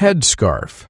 Headscarf